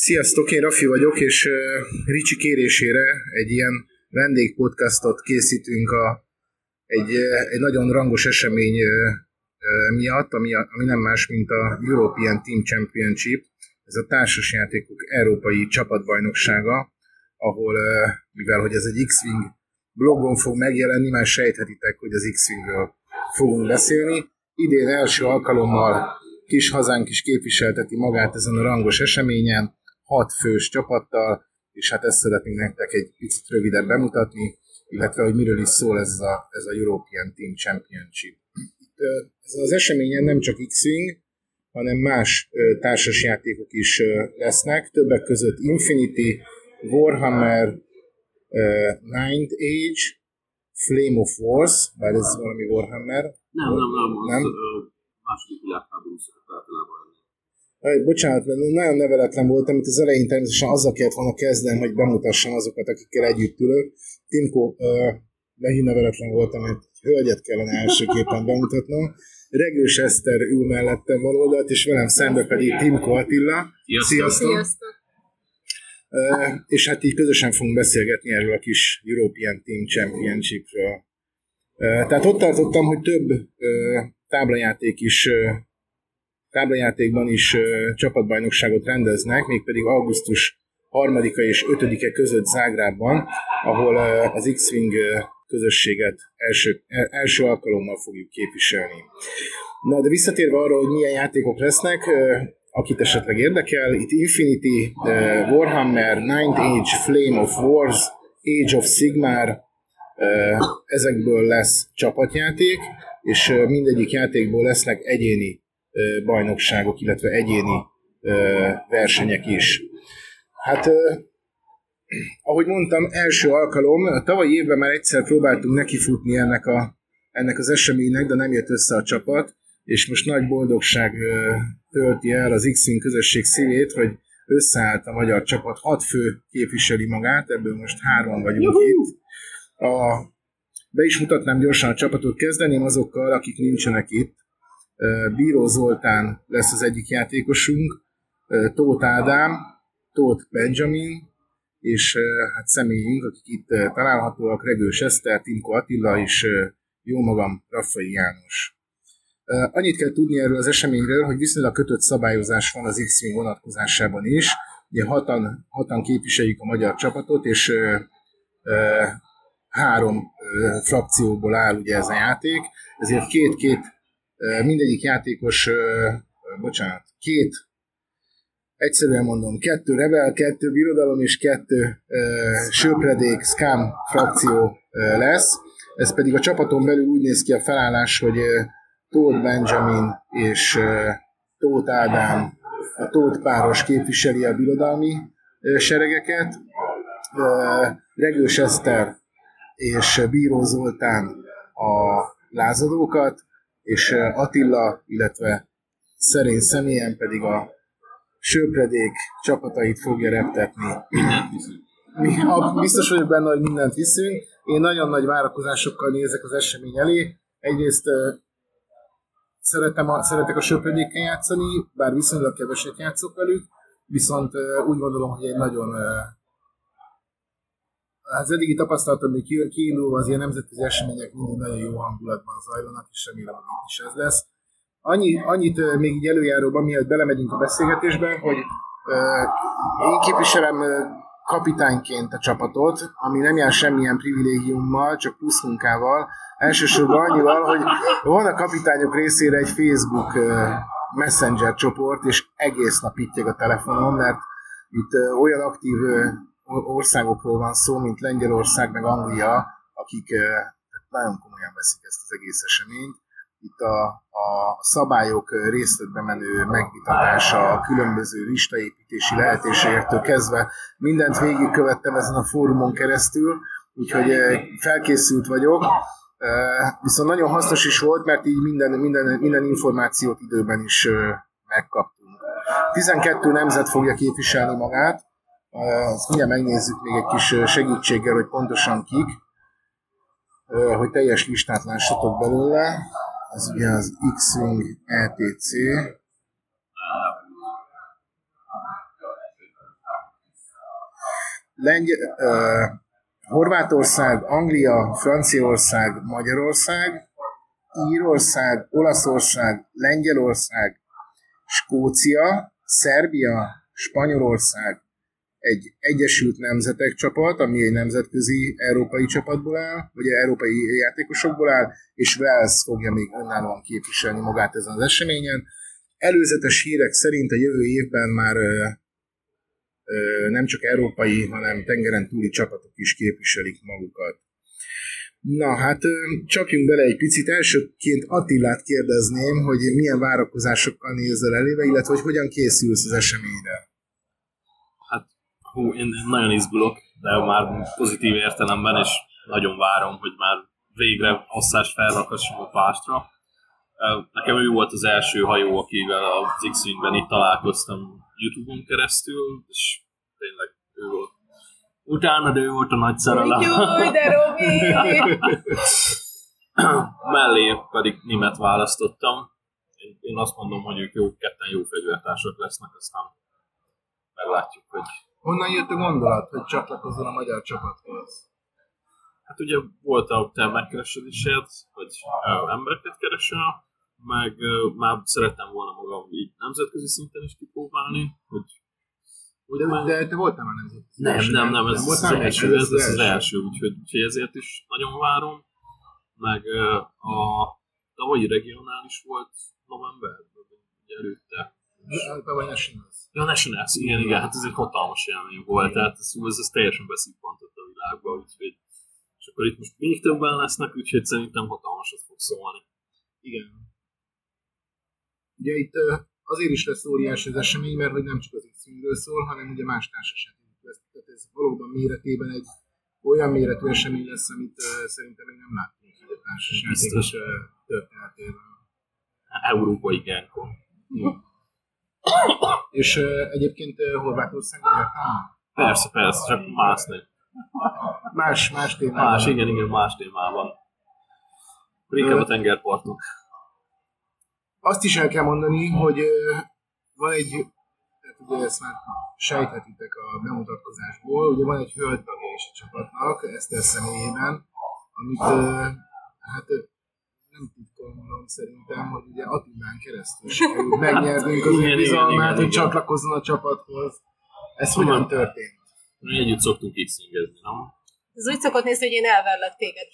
Sziasztok, én Rafi vagyok, és Ricsi kérésére egy ilyen vendégpodcastot készítünk a, egy, egy nagyon rangos esemény miatt, ami, ami nem más, mint a European Team Championship, ez a társasjátékok európai csapatbajnoksága, ahol, mivel hogy ez egy X-Wing blogon fog megjelenni, már sejthetitek, hogy az X-Wingről fogunk beszélni. Idén első alkalommal kis hazánk is képviselteti magát ezen a rangos eseményen, hat fős csapattal, és hát ezt szeretnénk nektek egy picit röviden bemutatni, illetve hogy miről is szól ez a, ez a European Team Championship. Itt, ez az eseményen nem csak X-Wing, hanem más társasjátékok is lesznek, többek között Infinity, Warhammer, Ninth Age, Flame of Wars, bár ez valami Warhammer. Nem, nem, nem, nem? Az, második világháború Bocsánat, nagyon neveletlen voltam, amit az elején természetesen azzal kellett volna kezdeni, hogy bemutassam azokat, akikkel együtt ülök. Timko, megint neveletlen voltam, mert egy hölgyet kellene elsőképpen bemutatnom. Regős Eszter ül mellettem oldalt, és velem szembe pedig Timko Attila. Sziasztok! Sziasztok. Sziasztok. Uh, és hát így közösen fogunk beszélgetni erről a kis European Team Championshipről. Uh, tehát ott tartottam, hogy több uh, táblajáték is táblajátékban is csapatbajnokságot rendeznek, mégpedig augusztus 3-a és 5-e között Zágrában, ahol az X-Wing közösséget első, e, első alkalommal fogjuk képviselni. Na, de visszatérve arra, hogy milyen játékok lesznek, akit esetleg érdekel, itt Infinity, Warhammer, Ninth Age, Flame of Wars, Age of Sigmar, ezekből lesz csapatjáték, és mindegyik játékból lesznek egyéni bajnokságok, illetve egyéni versenyek is. Hát, ahogy mondtam, első alkalom, tavalyi évben már egyszer próbáltunk nekifutni ennek, a, ennek az eseménynek, de nem jött össze a csapat, és most nagy boldogság tölti el az x közösség szívét, hogy összeállt a magyar csapat, hat fő képviseli magát, ebből most hárman vagyunk Juhu! itt. A, be is mutatnám gyorsan a csapatot, kezdeném azokkal, akik nincsenek itt. Bíró Zoltán lesz az egyik játékosunk, Tóth Ádám, Tóth Benjamin, és hát személyünk, akik itt találhatóak, Regős Eszter, Tinko Attila és jó magam, Raffai János. Annyit kell tudni erről az eseményről, hogy viszonylag kötött szabályozás van az X-Wing vonatkozásában is. Ugye hatan, hatan képviseljük a magyar csapatot, és ö, három ö, frakcióból áll ugye ez a játék, ezért két-két mindegyik játékos, bocsánat, két, egyszerűen mondom, kettő Rebel, kettő Birodalom és kettő Söpredék, Scam frakció lesz. Ez pedig a csapaton belül úgy néz ki a felállás, hogy Tóth Benjamin és Tóth Ádám, a Tóth páros képviseli a birodalmi seregeket, Regős Eszter és Bíró Zoltán a lázadókat, és Attila, illetve szerény személyen pedig a söpredék csapatait fogja reptetni. Mi, biztos vagyok benne, hogy mindent hiszünk. Én nagyon nagy várakozásokkal nézek az esemény elé. Egyrészt szeretem a, szeretek a söpredékkel játszani, bár viszonylag keveset játszok velük, viszont úgy gondolom, hogy egy nagyon az eddigi tapasztalatom, hogy kiindulva az ilyen nemzetközi események mindig nagyon jó hangulatban zajlanak, és remélem, hogy itt is ez lesz. Annyi, annyit még így előjáróban, mielőtt belemegyünk a beszélgetésbe, hogy uh, én képviselem kapitányként a csapatot, ami nem jár semmilyen privilégiummal, csak plusz munkával. Elsősorban annyival, hogy van a kapitányok részére egy Facebook Messenger csoport, és egész nap itt a telefonom, mert itt olyan aktív országokról van szó, mint Lengyelország meg Anglia, akik nagyon komolyan veszik ezt az egész eseményt. Itt a, a szabályok részletbe menő megvitatása, a különböző listaépítési lehetőségektől kezdve mindent végigkövettem ezen a fórumon keresztül, úgyhogy felkészült vagyok. Viszont nagyon hasznos is volt, mert így minden, minden, minden információt időben is megkaptunk. 12 nemzet fogja képviselni magát, azt mindjárt megnézzük még egy kis segítséggel, hogy pontosan kik, hogy teljes listát lássatok belőle. Ez ugye az X-Wing ETC. Lengy- uh, Horvátország, Anglia, Franciaország, Magyarország, Írország, Olaszország, Lengyelország, Skócia, Szerbia, Spanyolország, egy Egyesült Nemzetek csapat, ami egy nemzetközi európai csapatból áll, vagy európai játékosokból áll, és Wales fogja még önállóan képviselni magát ezen az eseményen. Előzetes hírek szerint a jövő évben már ö, ö, nem csak európai, hanem tengeren túli csapatok is képviselik magukat. Na hát csapjunk bele egy picit. Elsőként Attilát kérdezném, hogy milyen várakozásokkal nézel elébe, illetve hogy hogyan készülsz az eseményre. Hú, én nagyon izgulok, de már pozitív értelemben, és nagyon várom, hogy már végre hosszást felrakhassam a pástra. Nekem ő volt az első hajó, akivel az x itt találkoztam YouTube-on keresztül, és tényleg ő volt Utána ő volt a nagy szerelem. Jó, de Robi! Mellé pedig német választottam. Én azt mondom, hogy ők jó, ketten jó fegyvertársak lesznek, aztán meglátjuk, hogy... Honnan jött a gondolat, hogy csatlakozzon a magyar csapathoz? Hát ugye volt a te megkeresődésed, hogy embereket keresel, meg már szerettem volna magam így nemzetközi szinten is kipróbálni, hogy Ugye, de te voltál már nemzetközi. Nem, nem, nem, ez, az, az, első, ez, ez az első, úgyhogy, úgyhogy ezért is nagyon várom. Meg a tavalyi regionális volt novemberben, Tavaly Nationals. Ja, Nationals, igen, igen, hát ez egy hatalmas élmény volt, tehát ez, ez, ez teljesen beszippantott a világba, úgyhogy és akkor itt most még többen lesznek, úgyhogy szerintem hatalmasat fog szólni. Igen. Ugye itt azért is lesz óriási az esemény, mert hogy nem csak az x szól, hanem ugye más társaságok lesz. Tehát ez valóban méretében egy olyan méretű esemény lesz, amit uh, szerintem még nem látunk a társasjátékos uh, történetében. Európai Genkon. És uh, egyébként uh, Horvátországban jártál? Persze, persze, csak más nem. Más, más témában. Más, igen, igen, más témában. Inkább a tengerpartok. Azt is el kell mondani, hogy van egy, tehát ugye ezt már sejthetitek a bemutatkozásból, ugye van egy hölgytagja is a csapatnak, Eszter személyében, amit hát nem titkon mondom szerintem, hogy ugye Attilán keresztül sikerült megnyernünk az ő bizalmát, hogy csatlakozzon a csapathoz. Ez hogyan történt? Mi együtt szoktunk x nem? Ez úgy szokott nézni, hogy én elverlek téged.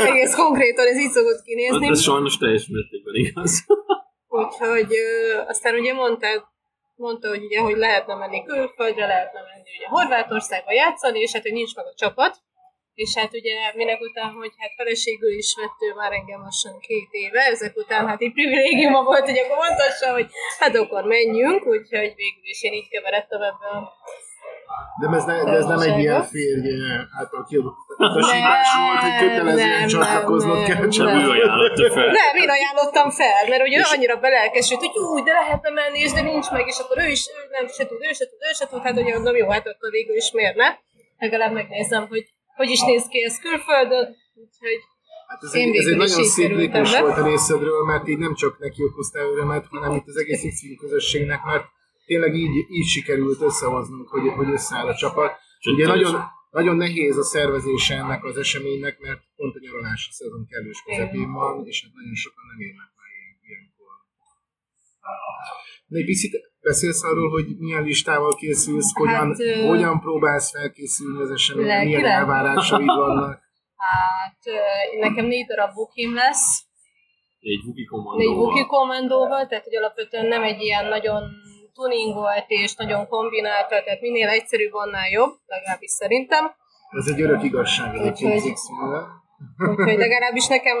Egész konkrétan ez így szokott kinézni. Hát ez sajnos teljes mértékben igaz. Úgyhogy ö, aztán ugye mondta, mondta, hogy ugye, hogy lehetne menni külföldre, lehetne menni ugye Horvátországba játszani, és hát, hogy nincs meg a csapat. És hát ugye minek után, hogy hát feleségül is vett ő már engem lassan két éve, ezek után hát egy privilégiuma volt, hogy akkor mondhassa, hogy hát akkor menjünk, úgyhogy végül is én így keveredtem ebbe a de ez, ne, de ez nem egy ilyen férj által kiadott volt, hogy kötelezően csatlakoznod kell, csak nem. ajánlotta fel. Nem, én ajánlottam fel, mert ugye és annyira belelkesült, hogy úgy, de lehetne menni, és de nincs meg, és akkor ő is ő nem se tud, ő se tud, ő se tud, hát ugye mondom, jó, hát akkor végül is miért ne? Legalább megnézem, hogy hogy is néz ki ez külföldön, úgyhogy Hát ez, egy, ez egy nagyon szép lépés volt a részedről, mert így nem csak neki okoztál örömet, hanem itt az egész x közösségnek, mert tényleg így, így sikerült összehoznunk, hogy, hogy összeáll a csapat. Csak Ugye nagyon, nagyon nehéz a szervezése ennek az eseménynek, mert pont a nyaralási szezon kellős közepén van, és hát nagyon sokan nem érnek már ilyen, ilyenkor. De egy picit beszélsz arról, hogy milyen listával készülsz, hogyan, hát, ö... hogyan próbálsz felkészülni az eseményre, milyen elvárásaid vannak? Hát nekem négy darab bukim lesz. Négy buki kommandóval. Négy buki kommandóval, tehát hogy alapvetően nem egy ilyen nagyon tuningolt és nagyon kombinálta, tehát minél egyszerűbb, annál jobb, legalábbis szerintem. Ez egy örök igazság úgyhogy, úgyhogy legalábbis nekem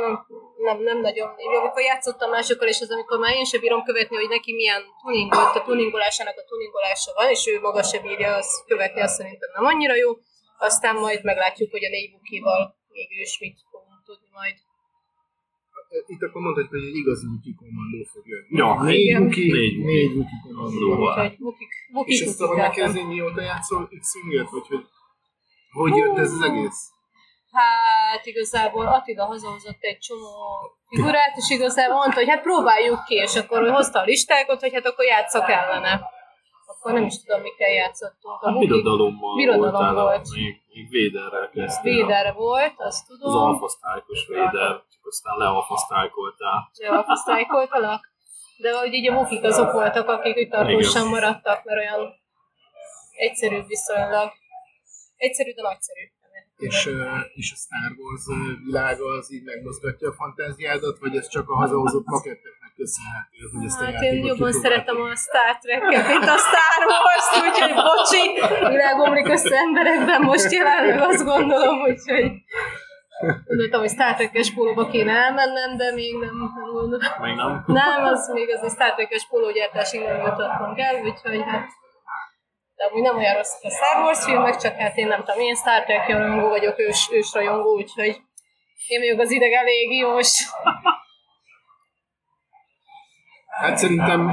nem, nem, nagyon jó. Amikor játszottam másokkal, és az amikor már én sem bírom követni, hogy neki milyen tuningolt, a tuningolásának a tuningolása van, és ő maga sem bírja azt követni, azt szerintem nem annyira jó. Aztán majd meglátjuk, hogy a négy bukival végül is mit fogunk tudni majd itt akkor mondhatjuk, hogy egy igazi Wookie kommandó fog jönni. Ja, négy. Wookie, négy, Wookie kommandóval. És ezt szabad megkérdezni, mióta játszol X-Winget, vagy hogy hogy jött ez az egész? Hát igazából Attila hazahozott egy csomó figurát, és igazából mondta, hogy hát próbáljuk ki, és akkor hozta a listákat, hogy hát akkor játszak ellene. akkor nem is tudom, mikkel játszottunk. A hát birodalommal birodalom volt. Még, még Véderrel kezdtél. Véder volt, azt tudom. Az alfasztrájkos Véder, csak aztán lealfasztrájkoltál. Lealfasztrájkoltalak? De hogy így a mukik azok voltak, akik úgy tartósan maradtak, mert olyan egyszerű viszonylag. Egyszerű, de nagyszerű. És, és a Star Wars világa az így megmozgatja a fantáziádat, vagy ez csak a hazahozott maketteknek köszönhető, hogy ezt a Hát én jobban szeretem a Star Trek-et, mint a Star Wars, úgyhogy bocsi, világomlik össze emberekben most jelenleg azt gondolom, úgyhogy Gondoltam, hogy Star Trek-es pólóba kéne elmennem, de még nem, nem gondolom. Még nem? Nem, az még az egy Star Trek-es pólógyártásig nem jutottunk el, úgyhogy hát de amúgy nem olyan rossz a Star Wars filmek, csak hát én nem tudom, én Star Trek rajongó vagyok, ős, ős rajongó, úgyhogy én vagyok az ideg eléggé most. Hát szerintem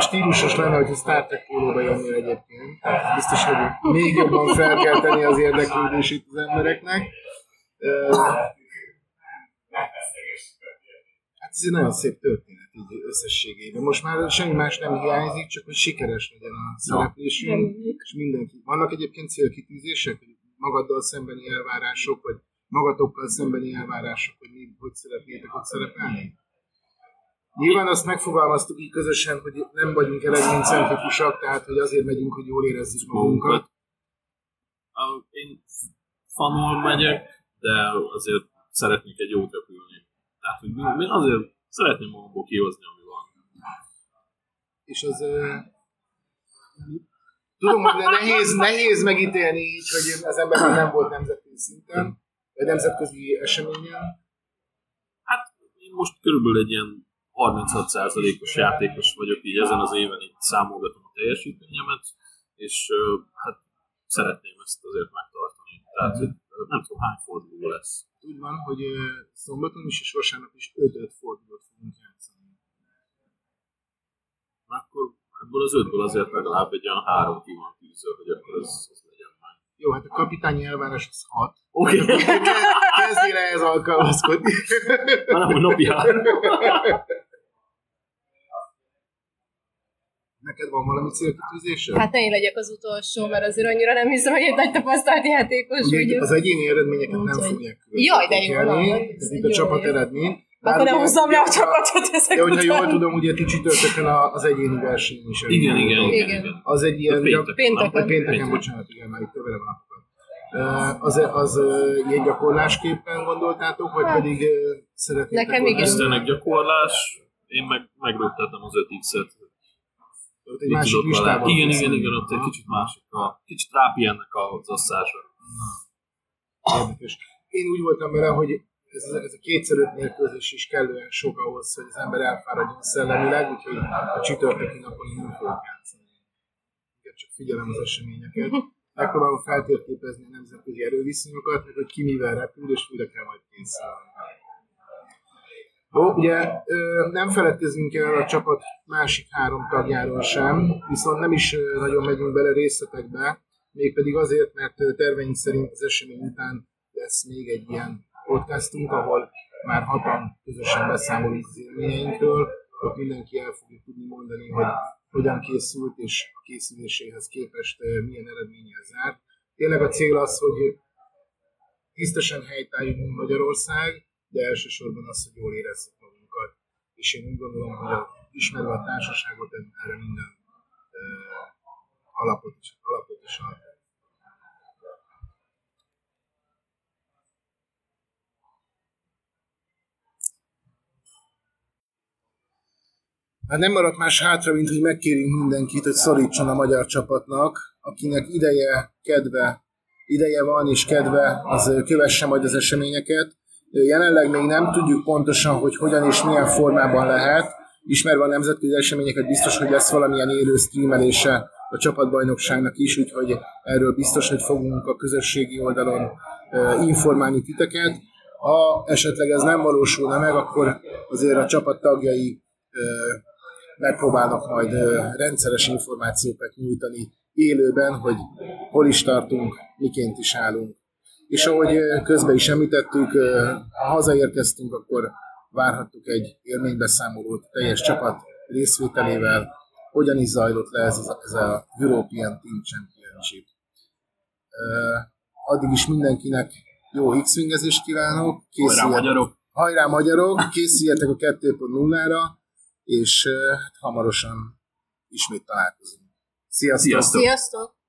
stílusos lenne, hogy a Star Trek pólóba jönnél egyébként. Biztos, hogy még jobban fel kell tenni az érdeklődését az embereknek. Hát ez egy nagyon szép történet így összességében. Most már semmi más nem hiányzik, csak hogy sikeres legyen a szereplésünk, és mindenki. Vannak egyébként célkitűzések, hogy magaddal szembeni elvárások, vagy magatokkal szembeni elvárások, hogy mi hogy szeretnétek ott szerepelni? Nyilván azt megfogalmaztuk így közösen, hogy nem vagyunk eredménycentrikusak, tehát hogy azért megyünk, hogy jól érezzük magunkat. Én fanul megyek, de azért szeretnék egy jót repülni. Tehát, hogy én azért szeretném magamból kihozni, ami van. És az... Uh, tudom, hogy nehéz, nehéz megítélni így, hogy az ember nem volt nemzetközi szinten, vagy nemzetközi eseményen. Hát én most körülbelül egy ilyen 36%-os játékos vagyok, így ezen az éven így számolgatom a teljesítményemet, és hát szeretném ezt azért megtartani. Tehát, nem tudom hány forduló lesz. Úgy van, hogy szombaton is és vasárnap is 5-5 fordulót fogunk játszani. Akkor ebből az ötből azért legalább egy olyan három ki van tűző, hogy akkor az, az legyen meg. Jó, hát a kapitányi elvárás az 6. Oké. Okay. Kezdjél ehhez alkalmazkodni. Hanem, hogy napi három. Neked van valami célkitűzésed? Hát ne én legyek az utolsó, mert azért annyira nem hiszem, hogy egy nagy tapasztalt játékos vagyok. Az egyéni eredményeket nem Úgy, fogják Jaj, de jó. Ez itt a csapat eredmény. Akkor nem hozzam le a csapatot ezek De hogyha jól tudom, ugye ti csütörtökön az egyéni verseny is. Igen, igen, igen, igen. Az egy ilyen... Pénteken. Pénteken. Pénteken, bocsánat, igen, már itt keverem a napokat. Az, az ilyen gyakorlásképpen gondoltátok, vagy pedig szeretnétek? Nekem igen. Istenek gyakorlás, én meg megrögtettem az 5x-et, ott egy másik listában. Igen, igen, igen, ott egy kicsit másik. A, kicsit rápi ennek az osszása. Érdekes. Én úgy voltam vele, hogy ez, ez a kétszer öt mérkőzés is kellően sok ahhoz, hogy az ember elfáradjon szellemileg, úgyhogy a csütörtöki napon én nem fogok játszani. Igen, csak figyelem az eseményeket. Megpróbálom feltérképezni a nemzetközi erőviszonyokat, meg hogy ki mivel repül, és mire kell majd készülni. Jó, ugye nem feledkezünk el a csapat másik három tagjáról sem, viszont nem is nagyon megyünk bele részletekbe, mégpedig azért, mert terveink szerint az esemény után lesz még egy ilyen podcastunk, ahol már hatan közösen beszámolunk az élményeinkről, ott mindenki el fogja tudni mondani, hogy hogyan készült, és a készüléséhez képest milyen eredménnyel zárt. Tényleg a cél az, hogy tisztesen helytálljunk Magyarország, de elsősorban az, hogy jól érezzük magunkat. És én úgy gondolom, hogy a, ismerve a társaságot erre minden uh, alapot is, alapot is ad. Hát nem maradt más hátra, mint hogy megkérjünk mindenkit, hogy szorítson a magyar csapatnak, akinek ideje, kedve, ideje van és kedve, az kövesse majd az eseményeket. Jelenleg még nem tudjuk pontosan, hogy hogyan és milyen formában lehet. Ismerve a nemzetközi eseményeket, biztos, hogy lesz valamilyen élő streamelése a csapatbajnokságnak is, úgyhogy erről biztos, hogy fogunk a közösségi oldalon informálni titeket. Ha esetleg ez nem valósulna meg, akkor azért a csapat tagjai megpróbálnak majd rendszeres információkat nyújtani élőben, hogy hol is tartunk, miként is állunk. És ahogy közben is említettük, ha hazaérkeztünk, akkor várhattuk egy élménybeszámolót teljes csapat részvételével, hogyan is zajlott le ez, a, ez a European Team Championship. Addig is mindenkinek jó X-wingezést kívánok. Hajrá magyarok! Hajrá magyarok! Készüljetek a 2.0-ra, és hát hamarosan ismét találkozunk. Sziasztok! Sziasztok! Sziasztok!